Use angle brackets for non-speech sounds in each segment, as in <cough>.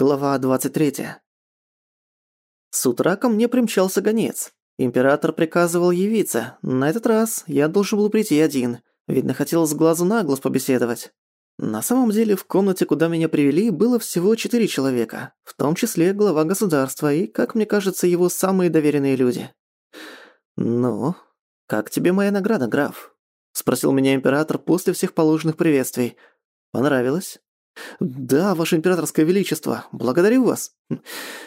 Глава 23. С утра ко мне примчался гонец. Император приказывал явиться. На этот раз я должен был прийти один. Видно, хотел с глазу на глаз побеседовать. На самом деле, в комнате, куда меня привели, было всего четыре человека, в том числе глава государства и, как мне кажется, его самые доверенные люди. «Ну, как тебе моя награда, граф?» — спросил меня император после всех положенных приветствий. «Понравилось?» «Да, ваше императорское величество, благодарю вас».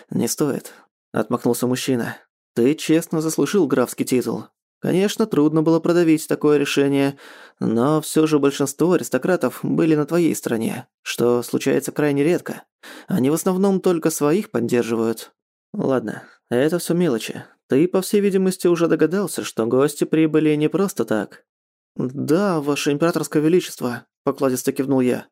«Не стоит», — отмахнулся мужчина. «Ты честно заслужил графский титул. Конечно, трудно было продавить такое решение, но все же большинство аристократов были на твоей стороне, что случается крайне редко. Они в основном только своих поддерживают». «Ладно, это все мелочи. Ты, по всей видимости, уже догадался, что гости прибыли не просто так». «Да, ваше императорское величество», — покладисто кивнул я. «Да».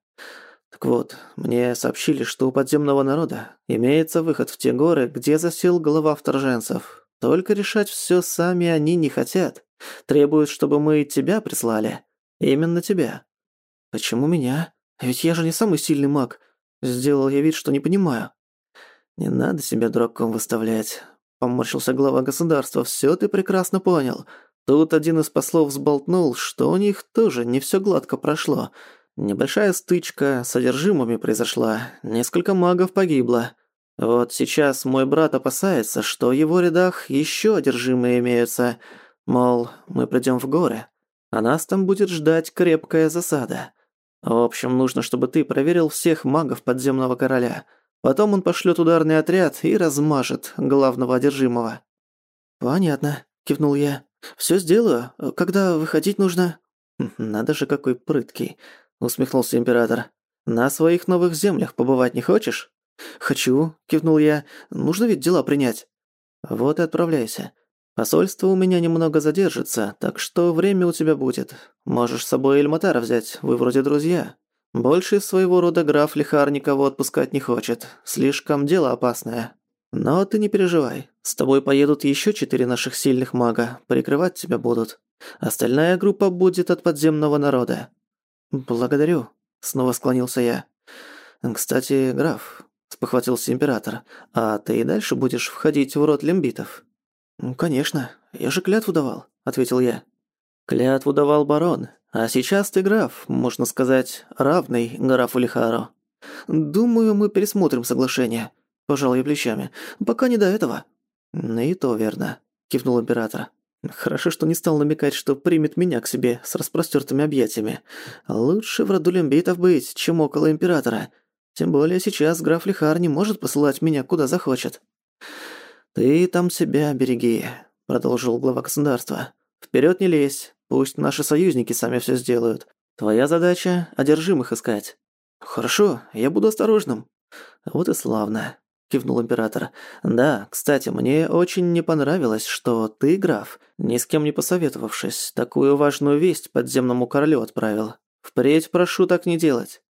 Так вот, мне сообщили, что у подземного народа имеется выход в те горы, где засел глава вторженцев. Только решать все сами они не хотят. Требуют, чтобы мы тебя прислали. Именно тебя. Почему меня? Ведь я же не самый сильный маг. Сделал я вид, что не понимаю. Не надо себя дураком выставлять. Поморщился глава государства. Все ты прекрасно понял. Тут один из послов сболтнул, что у них тоже не все гладко прошло. Небольшая стычка с одержимыми произошла, несколько магов погибло. Вот сейчас мой брат опасается, что в его рядах еще одержимые имеются. Мол, мы придем в горы, а нас там будет ждать крепкая засада. В общем, нужно, чтобы ты проверил всех магов подземного короля. Потом он пошлет ударный отряд и размажет главного одержимого». «Понятно», — кивнул я. «Все сделаю. Когда выходить нужно?» «Хм, «Надо же, какой прыткий усмехнулся император. «На своих новых землях побывать не хочешь?» «Хочу», — кивнул я. «Нужно ведь дела принять». «Вот и отправляйся. Посольство у меня немного задержится, так что время у тебя будет. Можешь с собой Эльматара взять, вы вроде друзья. Больше своего рода граф Лихар никого отпускать не хочет. Слишком дело опасное. Но ты не переживай. С тобой поедут еще четыре наших сильных мага, прикрывать тебя будут. Остальная группа будет от подземного народа. «Благодарю», — снова склонился я. «Кстати, граф», — спохватился император, — «а ты и дальше будешь входить в рот лимбитов?» Конечно. Я же клятву давал», — ответил я. «Клятву давал барон, а сейчас ты граф, можно сказать, равный графу Лихаро. Думаю, мы пересмотрим соглашение», — пожал я плечами, — «пока не до этого». «Ну «И то верно», — кивнул император. Хорошо, что не стал намекать, что примет меня к себе с распростёртыми объятиями. Лучше в роду лимбитов быть, чем около императора. Тем более сейчас граф Лихар не может посылать меня куда захочет. «Ты там себя береги», — продолжил глава государства. «Вперёд не лезь, пусть наши союзники сами всё сделают. Твоя задача — одержимых искать». «Хорошо, я буду осторожным». Вот и славно кивнул император. «Да, кстати, мне очень не понравилось, что ты, граф, ни с кем не посоветовавшись, такую важную весть подземному королю отправил. Впредь прошу так не делать».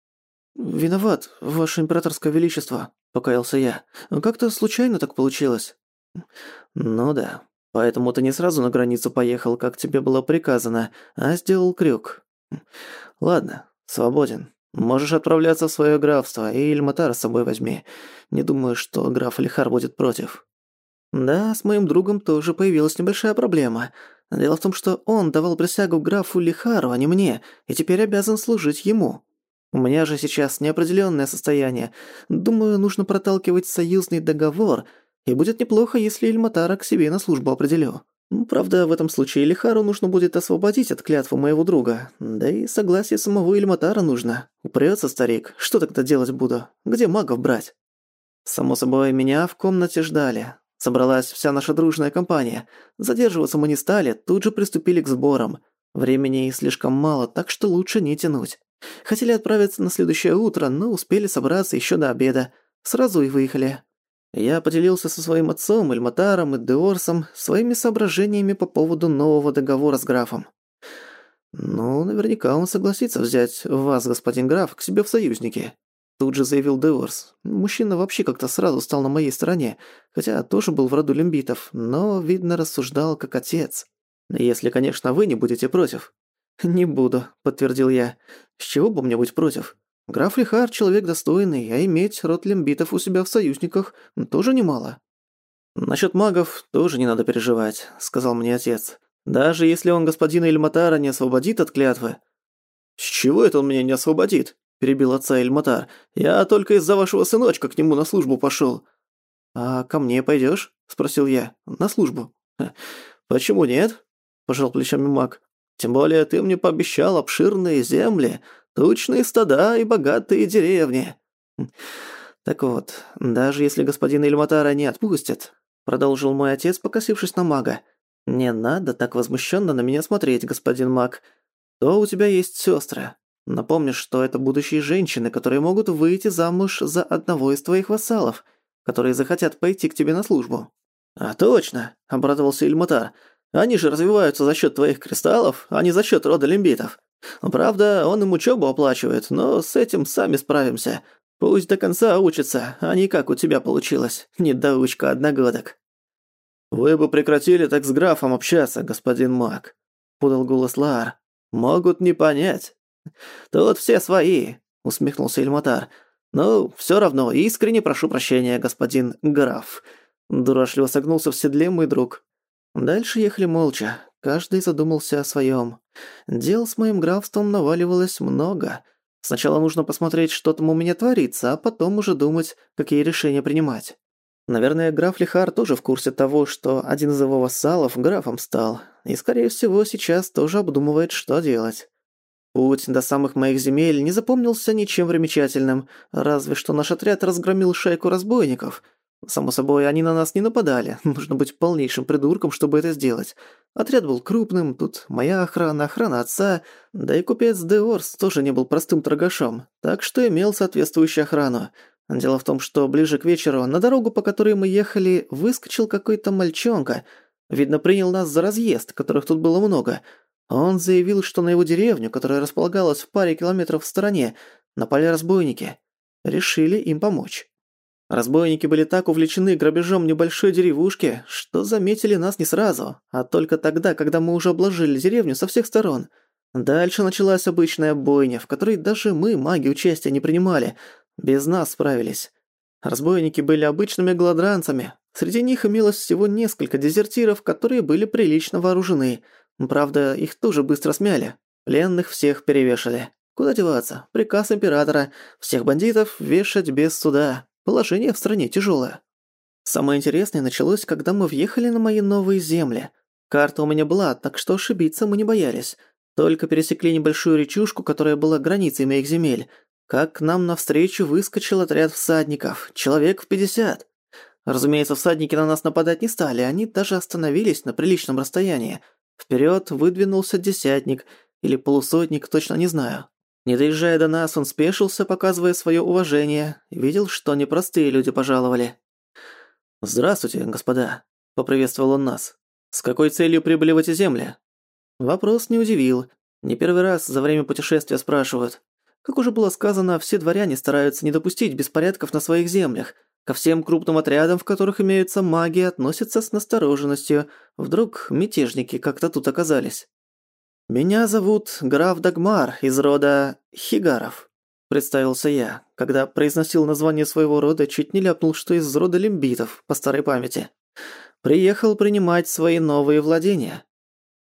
«Виноват, ваше императорское величество», — покаялся я. «Как-то случайно так получилось». «Ну да, поэтому ты не сразу на границу поехал, как тебе было приказано, а сделал крюк». «Ладно, свободен». Можешь отправляться в свое графство, и Эльматара с собой возьми. Не думаю, что граф Лихар будет против». «Да, с моим другом тоже появилась небольшая проблема. Дело в том, что он давал присягу графу Лихару, а не мне, и теперь обязан служить ему. У меня же сейчас неопределенное состояние. Думаю, нужно проталкивать союзный договор, и будет неплохо, если Эльматара к себе на службу определю». Ну, правда, в этом случае Лихару нужно будет освободить от клятвы моего друга. Да и согласие самого Эльматара нужно. Упрётся старик. Что тогда делать буду? Где магов брать? Само собой, меня в комнате ждали. Собралась вся наша дружная компания. Задерживаться мы не стали, тут же приступили к сборам. Времени слишком мало, так что лучше не тянуть. Хотели отправиться на следующее утро, но успели собраться ещё до обеда. Сразу и выехали. Я поделился со своим отцом, Эльматаром и Деорсом своими соображениями по поводу нового договора с графом. «Ну, наверняка он согласится взять вас, господин граф, к себе в союзники», — тут же заявил Деорс. Мужчина вообще как-то сразу стал на моей стороне, хотя тоже был в роду лимбитов, но, видно, рассуждал как отец. «Если, конечно, вы не будете против». «Не буду», — подтвердил я. «С чего бы мне быть против? Граф Лихар – человек достойный, а иметь род лимбитов у себя в союзниках тоже немало. «Насчёт магов тоже не надо переживать», – сказал мне отец. «Даже если он господина Эльматара не освободит от клятвы». «С чего это он меня не освободит?» – перебил отца Эльматар. «Я только из-за вашего сыночка к нему на службу пошёл». «А ко мне пойдёшь?» – спросил я. «На службу». «Почему нет?» – пожал плечами маг. «Тем более ты мне пообещал обширные земли». Тучные стада и богатые деревни. Хм. Так вот, даже если господина Ильматара не отпустят, продолжил мой отец, покосившись на мага. Не надо так возмущенно на меня смотреть, господин маг. То у тебя есть сестры. Напомню, что это будущие женщины, которые могут выйти замуж за одного из твоих вассалов, которые захотят пойти к тебе на службу. А точно, обрадовался Ильматар. Они же развиваются за счет твоих кристаллов, а не за счет рода лимбитов. Правда, он им учебу оплачивает, но с этим сами справимся. Пусть до конца учится, а не как у тебя получилось, недоучка одногодок». «Вы бы прекратили так с графом общаться, господин Мак», — подал голос Лаар. «Могут не понять». «Тут все свои», — усмехнулся Эльматар. «Ну, все равно, искренне прошу прощения, господин граф». Дурашливо согнулся в седле мой друг. Дальше ехали молча, каждый задумался о своем. Дел с моим графством наваливалось много. Сначала нужно посмотреть, что там у меня творится, а потом уже думать, какие решения принимать. Наверное, граф Лихар тоже в курсе того, что один из его вассалов графом стал, и, скорее всего, сейчас тоже обдумывает, что делать. Путь до самых моих земель не запомнился ничем примечательным, разве что наш отряд разгромил шайку разбойников — Само собой, они на нас не нападали, <laughs> нужно быть полнейшим придурком, чтобы это сделать. Отряд был крупным, тут моя охрана, охрана отца, да и купец Деорс тоже не был простым торгашом, так что имел соответствующую охрану. Дело в том, что ближе к вечеру на дорогу, по которой мы ехали, выскочил какой-то мальчонка. Видно, принял нас за разъезд, которых тут было много. Он заявил, что на его деревню, которая располагалась в паре километров в стороне, напали разбойники. Решили им помочь. Разбойники были так увлечены грабежом небольшой деревушки, что заметили нас не сразу, а только тогда, когда мы уже обложили деревню со всех сторон. Дальше началась обычная бойня, в которой даже мы, маги, участия не принимали. Без нас справились. Разбойники были обычными гладранцами. Среди них имелось всего несколько дезертиров, которые были прилично вооружены. Правда, их тоже быстро смяли. Пленных всех перевешали. Куда деваться? Приказ императора. Всех бандитов вешать без суда. Положение в стране тяжелое. Самое интересное началось, когда мы въехали на мои новые земли. Карта у меня была, так что ошибиться мы не боялись. Только пересекли небольшую речушку, которая была границей моих земель. Как к нам навстречу выскочил отряд всадников. Человек в пятьдесят. Разумеется, всадники на нас нападать не стали, они даже остановились на приличном расстоянии. Вперед выдвинулся десятник или полусотник, точно не знаю. Не доезжая до нас, он спешился, показывая свое уважение. Видел, что непростые люди пожаловали. «Здравствуйте, господа», — поприветствовал он нас. «С какой целью прибыли в эти земли?» Вопрос не удивил. Не первый раз за время путешествия спрашивают. Как уже было сказано, все дворяне стараются не допустить беспорядков на своих землях. Ко всем крупным отрядам, в которых имеются маги, относятся с настороженностью. Вдруг мятежники как-то тут оказались. «Меня зовут граф Дагмар из рода Хигаров», – представился я, когда произносил название своего рода, чуть не ляпнул, что из рода лимбитов, по старой памяти. «Приехал принимать свои новые владения».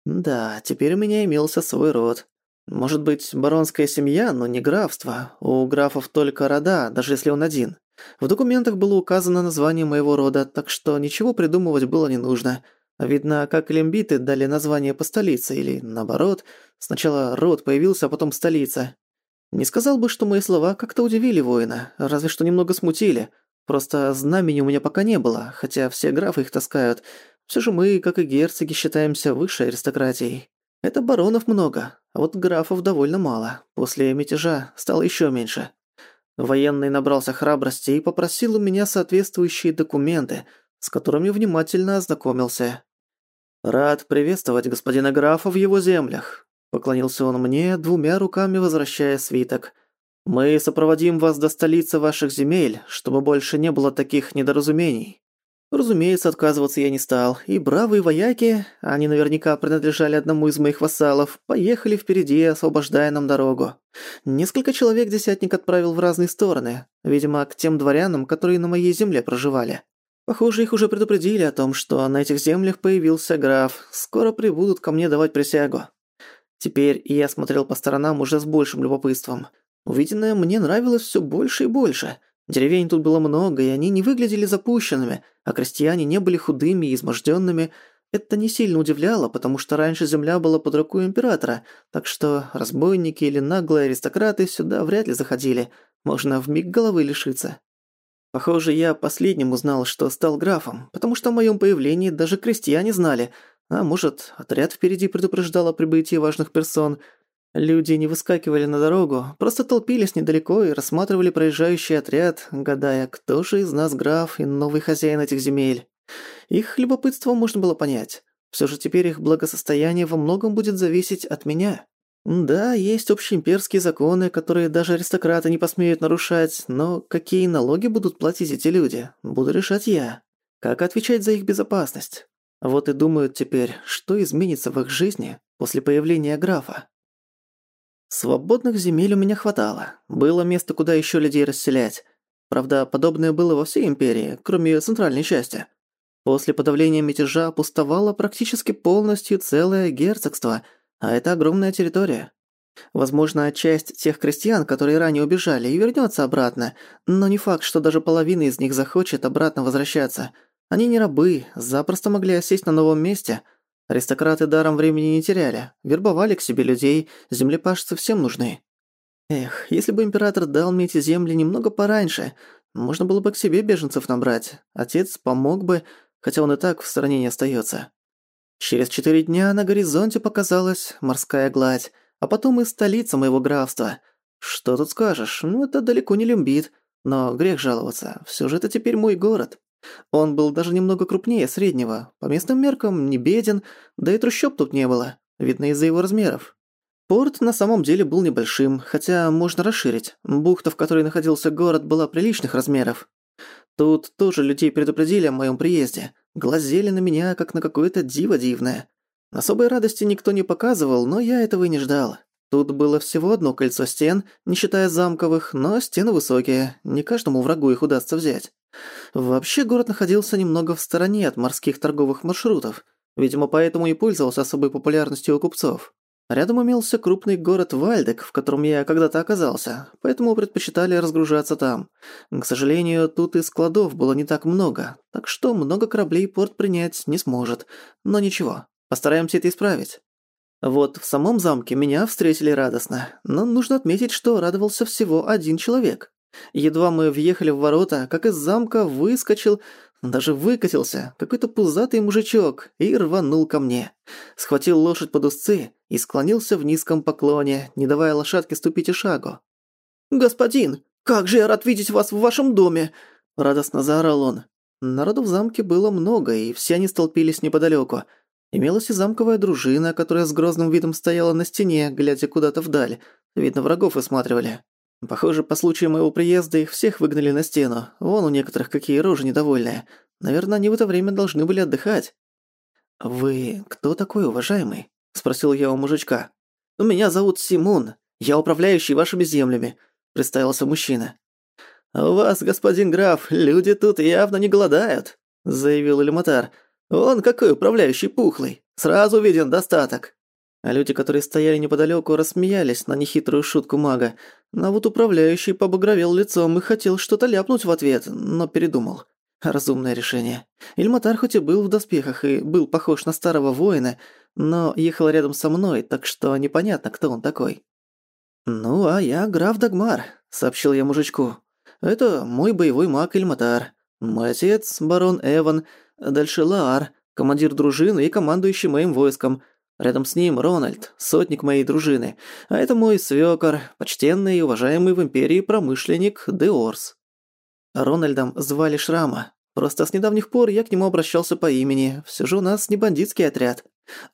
«Да, теперь у меня имелся свой род. Может быть, баронская семья, но не графство. У графов только рода, даже если он один. В документах было указано название моего рода, так что ничего придумывать было не нужно». Видно, как лимбиты дали название по столице, или наоборот, сначала род появился, а потом столица. Не сказал бы, что мои слова как-то удивили воина, разве что немного смутили. Просто знамени у меня пока не было, хотя все графы их таскают. Все же мы, как и герцоги, считаемся высшей аристократией. Это баронов много, а вот графов довольно мало. После мятежа стало еще меньше. Военный набрался храбрости и попросил у меня соответствующие документы, с которыми внимательно ознакомился. «Рад приветствовать господина графа в его землях», — поклонился он мне, двумя руками возвращая свиток. «Мы сопроводим вас до столицы ваших земель, чтобы больше не было таких недоразумений». Разумеется, отказываться я не стал, и бравые вояки, они наверняка принадлежали одному из моих вассалов, поехали впереди, освобождая нам дорогу. Несколько человек десятник отправил в разные стороны, видимо, к тем дворянам, которые на моей земле проживали. Похоже, их уже предупредили о том, что на этих землях появился граф. Скоро прибудут ко мне давать присягу. Теперь я смотрел по сторонам уже с большим любопытством. Увиденное мне нравилось все больше и больше. Деревень тут было много, и они не выглядели запущенными, а крестьяне не были худыми и изможденными. Это не сильно удивляло, потому что раньше земля была под рукой императора, так что разбойники или наглые аристократы сюда вряд ли заходили. Можно в миг головы лишиться. Похоже, я последним узнал, что стал графом, потому что о моем появлении даже крестьяне знали. А может, отряд впереди предупреждал о прибытии важных персон. Люди не выскакивали на дорогу, просто толпились недалеко и рассматривали проезжающий отряд, гадая, кто же из нас граф и новый хозяин этих земель. Их любопытство можно было понять. Все же теперь их благосостояние во многом будет зависеть от меня. Да, есть общеимперские законы, которые даже аристократы не посмеют нарушать, но какие налоги будут платить эти люди, буду решать я. Как отвечать за их безопасность? Вот и думают теперь, что изменится в их жизни после появления графа. Свободных земель у меня хватало, было место, куда еще людей расселять. Правда, подобное было во всей империи, кроме центральной части. После подавления мятежа пустовало практически полностью целое герцогство – а это огромная территория. Возможно, часть тех крестьян, которые ранее убежали, и вернется обратно, но не факт, что даже половина из них захочет обратно возвращаться. Они не рабы, запросто могли осесть на новом месте. Аристократы даром времени не теряли, вербовали к себе людей, землепашцы всем нужны. Эх, если бы император дал мне эти земли немного пораньше, можно было бы к себе беженцев набрать. Отец помог бы, хотя он и так в стороне не остается. Через четыре дня на горизонте показалась морская гладь, а потом и столица моего графства. Что тут скажешь, ну это далеко не Люмбит, но грех жаловаться, всё же это теперь мой город. Он был даже немного крупнее среднего, по местным меркам не беден, да и трущоб тут не было, видно из-за его размеров. Порт на самом деле был небольшим, хотя можно расширить. Бухта, в которой находился город, была приличных размеров. Тут тоже людей предупредили о моем приезде. Глазели на меня, как на какое-то диво дивное. Особой радости никто не показывал, но я этого и не ждал. Тут было всего одно кольцо стен, не считая замковых, но стены высокие, не каждому врагу их удастся взять. Вообще город находился немного в стороне от морских торговых маршрутов, видимо, поэтому и пользовался особой популярностью у купцов. Рядом имелся крупный город Вальдек, в котором я когда-то оказался, поэтому предпочитали разгружаться там. К сожалению, тут и складов было не так много, так что много кораблей порт принять не сможет. Но ничего, постараемся это исправить. Вот в самом замке меня встретили радостно, но нужно отметить, что радовался всего один человек. Едва мы въехали в ворота, как из замка выскочил даже выкатился, какой-то пузатый мужичок, и рванул ко мне. Схватил лошадь под узцы и склонился в низком поклоне, не давая лошадке ступить и шагу. «Господин, как же я рад видеть вас в вашем доме!» – радостно заорал он. Народу в замке было много, и все они столпились неподалеку. Имелась и замковая дружина, которая с грозным видом стояла на стене, глядя куда-то вдаль. Видно, врагов высматривали. Похоже, по случаю моего приезда их всех выгнали на стену. Вон у некоторых какие рожи недовольные. Наверное, они в это время должны были отдыхать. «Вы кто такой, уважаемый?» – спросил я у мужичка. «Меня зовут Симон. Я управляющий вашими землями», – представился мужчина. «У вас, господин граф, люди тут явно не голодают», – заявил Элематар. «Он какой управляющий пухлый. Сразу виден достаток». А люди, которые стояли неподалеку, рассмеялись на нехитрую шутку мага. А вот управляющий побагровел лицом и хотел что-то ляпнуть в ответ, но передумал. Разумное решение. Ильматар хоть и был в доспехах и был похож на старого воина, но ехал рядом со мной, так что непонятно, кто он такой. «Ну, а я граф Дагмар», — сообщил я мужичку. «Это мой боевой маг Ильматар. Мой отец — барон Эван. Дальше Лаар, командир дружины и командующий моим войском. Рядом с ним Рональд, сотник моей дружины, а это мой свёкор, почтенный и уважаемый в империи промышленник Деорс. Рональдом звали Шрама. Просто с недавних пор я к нему обращался по имени, всё же у нас не бандитский отряд.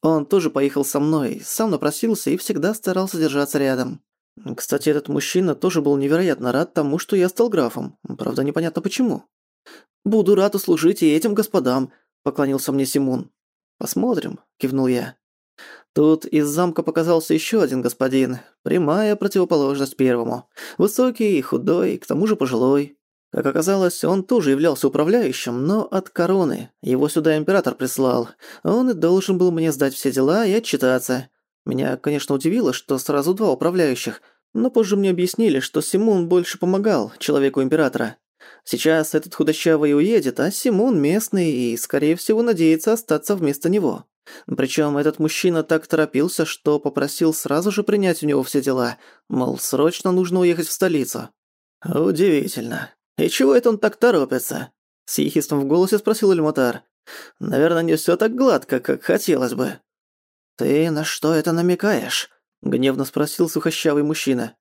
Он тоже поехал со мной, сам напросился и всегда старался держаться рядом. Кстати, этот мужчина тоже был невероятно рад тому, что я стал графом, правда непонятно почему. «Буду рад услужить и этим господам», — поклонился мне Симун. «Посмотрим», — кивнул я. Тут из замка показался еще один господин, прямая противоположность первому. Высокий и худой, к тому же пожилой. Как оказалось, он тоже являлся управляющим, но от короны. Его сюда император прислал. Он и должен был мне сдать все дела и отчитаться. Меня, конечно, удивило, что сразу два управляющих, но позже мне объяснили, что Симун больше помогал человеку императора. Сейчас этот худощавый уедет, а Симун местный и, скорее всего, надеется остаться вместо него. Причем этот мужчина так торопился, что попросил сразу же принять у него все дела, мол, срочно нужно уехать в столицу. «Удивительно. И чего это он так торопится?» С ехистом в голосе спросил Эльмотар. «Наверное, не все так гладко, как хотелось бы». «Ты на что это намекаешь?» — гневно спросил сухощавый мужчина.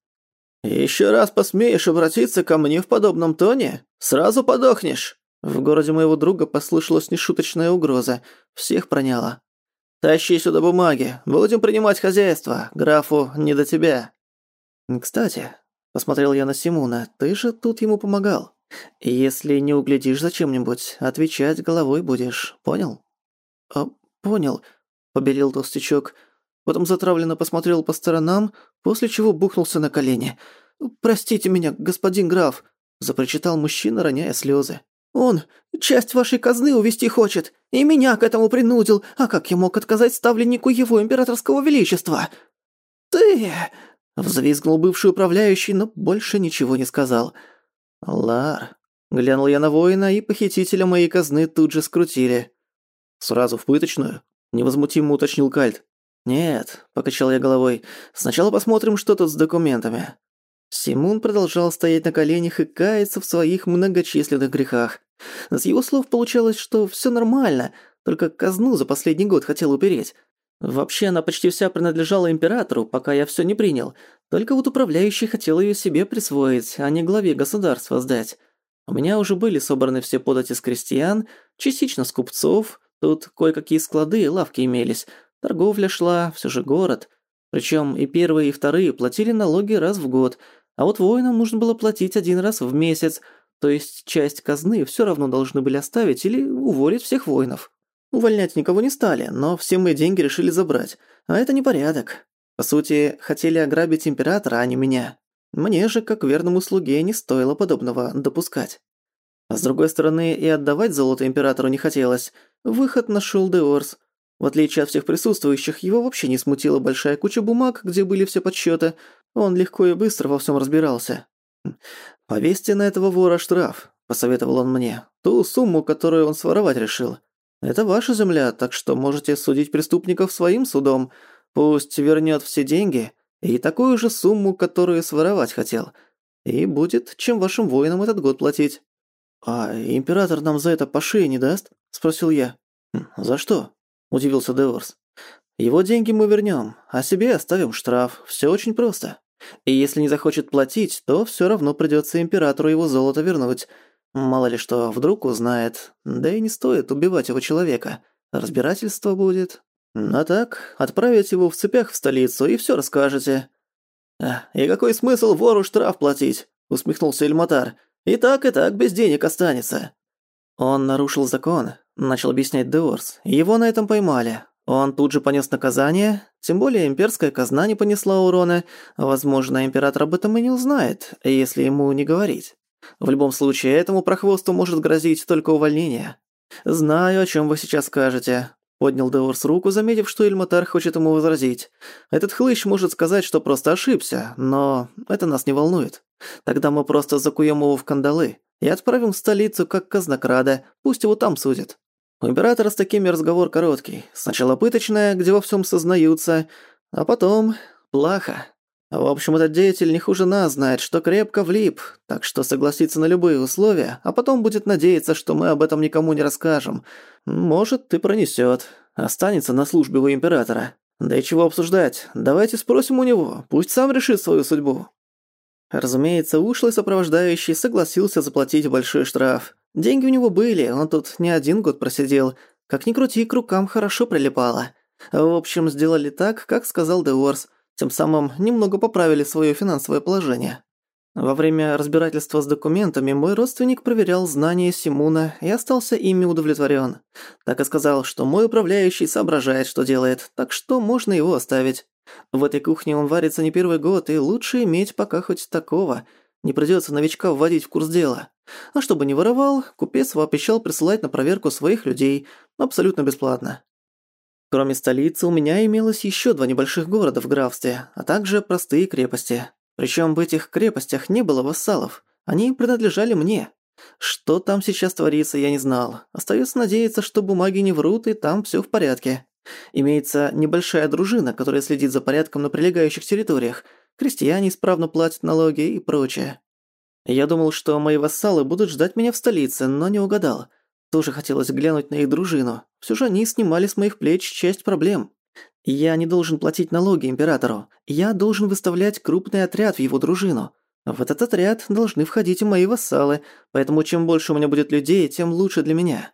«Еще раз посмеешь обратиться ко мне в подобном тоне? Сразу подохнешь!» В городе моего друга послышалась нешуточная угроза. Всех проняло. Тащи сюда бумаги. Будем принимать хозяйство. Графу не до тебя». «Кстати», — посмотрел я на Симуна. — «ты же тут ему помогал. Если не углядишь за чем-нибудь, отвечать головой будешь. Понял?» «А, понял», — побелел толстячок. Потом затравленно посмотрел по сторонам, после чего бухнулся на колени. «Простите меня, господин граф», — запричитал мужчина, роняя слезы. Он часть вашей казны увести хочет, и меня к этому принудил, а как я мог отказать ставленнику его императорского величества?» «Ты...» — взвизгнул бывший управляющий, но больше ничего не сказал. «Лар...» — глянул я на воина, и похитителя моей казны тут же скрутили. «Сразу в пыточную?» — невозмутимо уточнил Кальт. «Нет», — покачал я головой, — «сначала посмотрим, что тут с документами». Симун продолжал стоять на коленях и каяться в своих многочисленных грехах. С его слов получалось, что все нормально, только казну за последний год хотел упереть. Вообще она почти вся принадлежала императору, пока я все не принял. Только вот управляющий хотел ее себе присвоить, а не главе государства сдать. У меня уже были собраны все подати с крестьян, частично с купцов, тут кое-какие склады и лавки имелись, торговля шла, все же город. Причем и первые, и вторые платили налоги раз в год, а вот воинам нужно было платить один раз в месяц – то есть часть казны все равно должны были оставить или уволить всех воинов. Увольнять никого не стали, но все мои деньги решили забрать. А это непорядок. По сути, хотели ограбить императора, а не меня. Мне же, как верному слуге, не стоило подобного допускать. А с другой стороны, и отдавать золото императору не хотелось. Выход нашел Деорс. В отличие от всех присутствующих, его вообще не смутила большая куча бумаг, где были все подсчеты. Он легко и быстро во всем разбирался. «Повесьте на этого вора штраф», – посоветовал он мне. «Ту сумму, которую он своровать решил. Это ваша земля, так что можете судить преступников своим судом. Пусть вернет все деньги и такую же сумму, которую своровать хотел. И будет, чем вашим воинам этот год платить». «А император нам за это по шее не даст?» – спросил я. Хм, «За что?» – удивился Деворс. «Его деньги мы вернем, а себе оставим штраф. Все очень просто». И если не захочет платить, то все равно придется императору его золото вернуть. Мало ли что, вдруг узнает. Да и не стоит убивать его человека. Разбирательство будет. А так, отправить его в цепях в столицу и все расскажете. А, «И какой смысл вору штраф платить?» – усмехнулся Эльматар. «И так, и так без денег останется». Он нарушил закон, начал объяснять Деорс. Его на этом поймали. Он тут же понес наказание, тем более имперская казна не понесла урона, а, возможно, император об этом и не узнает, если ему не говорить. В любом случае, этому прохвосту может грозить только увольнение. «Знаю, о чем вы сейчас скажете», — поднял Деорс руку, заметив, что Эльматар хочет ему возразить. «Этот хлыщ может сказать, что просто ошибся, но это нас не волнует. Тогда мы просто закуем его в кандалы и отправим в столицу как казнокрада, пусть его там судят». Императора с такими разговор короткий. Сначала пыточная, где во всем сознаются, а потом плаха. В общем, этот деятель не хуже нас знает, что крепко влип, так что согласится на любые условия, а потом будет надеяться, что мы об этом никому не расскажем. Может, ты пронесет. Останется на службе у императора. Да и чего обсуждать? Давайте спросим у него, пусть сам решит свою судьбу. Разумеется, ушлый сопровождающий согласился заплатить большой штраф. Деньги у него были, он тут не один год просидел. Как ни крути, к рукам хорошо прилипало. В общем, сделали так, как сказал Деорс, тем самым немного поправили свое финансовое положение. Во время разбирательства с документами мой родственник проверял знания Симуна и остался ими удовлетворен. Так и сказал, что мой управляющий соображает, что делает, так что можно его оставить. В этой кухне он варится не первый год, и лучше иметь пока хоть такого. Не придется новичка вводить в курс дела. А чтобы не воровал, купец вообещал присылать на проверку своих людей абсолютно бесплатно. Кроме столицы у меня имелось еще два небольших города в графстве, а также простые крепости. Причем в этих крепостях не было вассалов, они принадлежали мне. Что там сейчас творится, я не знал. Остается надеяться, что бумаги не врут и там все в порядке. Имеется небольшая дружина, которая следит за порядком на прилегающих территориях. Крестьяне исправно платят налоги и прочее. Я думал, что мои вассалы будут ждать меня в столице, но не угадал. Тоже хотелось глянуть на их дружину. Все же они снимали с моих плеч часть проблем. Я не должен платить налоги императору. Я должен выставлять крупный отряд в его дружину. В этот отряд должны входить и мои вассалы, поэтому чем больше у меня будет людей, тем лучше для меня.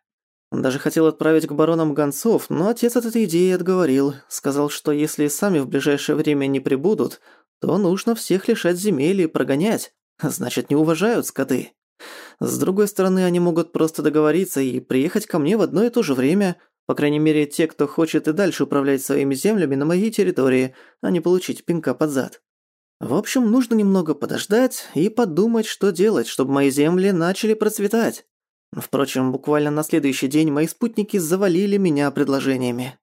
Даже хотел отправить к баронам гонцов, но отец от этой идеи отговорил. Сказал, что если сами в ближайшее время не прибудут, то нужно всех лишать земель и прогонять значит, не уважают скоты. С другой стороны, они могут просто договориться и приехать ко мне в одно и то же время, по крайней мере, те, кто хочет и дальше управлять своими землями на моей территории, а не получить пинка под зад. В общем, нужно немного подождать и подумать, что делать, чтобы мои земли начали процветать. Впрочем, буквально на следующий день мои спутники завалили меня предложениями.